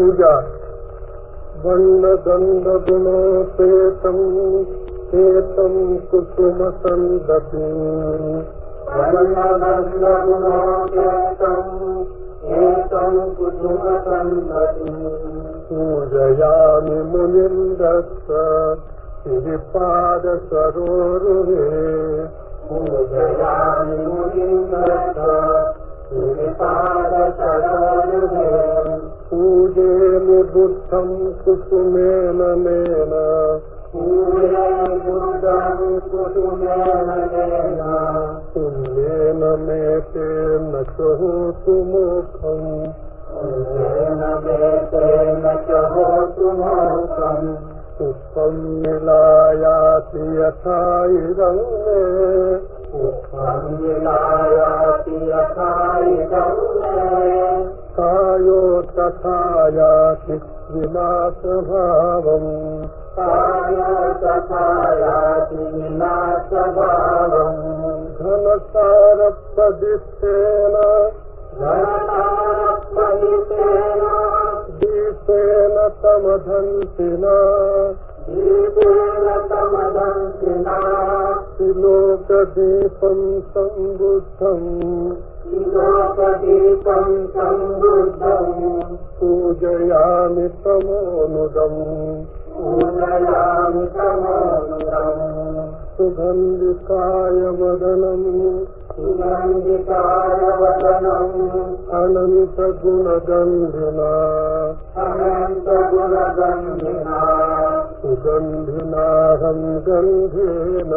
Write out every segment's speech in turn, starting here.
पूजा। वर्णगन्धगुणोपेतम् एतम् कुसुमसन्दति एकम् कुसुमसन्दति पूजयामि मुनिन्दस्य श्रीपादसरोरुहे पूजयामि मुनिन्दस्य बुद्धं कुसुमेन मेन। सुमेन मे ते न चहो सुमुखम् सुखं मिलायाति यथा इदं मे। सुखं मिलायाति यथा इदं मे। तथा याति विनाशभावम् कायो तथा याति विनाशभावम् घनसारप्रदिष्टेन धनतारपरितेन दीपेन तमधन्तिना। दीपेन तमदन्तिना त्रिलोकदीपम् सम्बुद्धम् लोकदीपम् सम्बुद्धम् पूजयामि तमोनुदम् पूजयामि तमोनुदम् सुगन्धिकाय वदनम् सुगन्धिकाय वदनम् अनन्तगुणगन्धिना अनन्तगुणगन्धिना सुगन्धिनाहम् गन्धेन।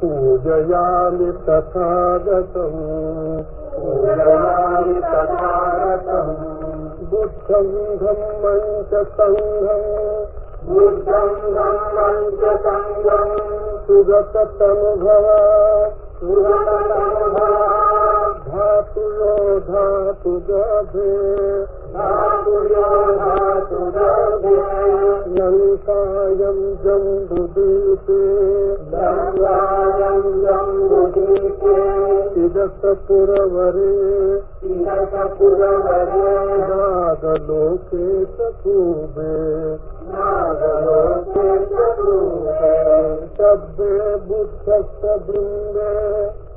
पूजयामि तथागतम् सङ्घम्। बुद्धम् धम्मम् च सङ्गम् सुगततनुभव। सुरतनुभवा धातुयो धातु गभे धातुयो धातु गर्भे लङ्कायम् जम्बुदीपे गङ्गायम् जम्बुदीपे इदसपुरवरे तिलकपुरवरे नागलोके च पूर्वे नागलोके चतुर्वे शब्दे बुद्धस्य बृन्दे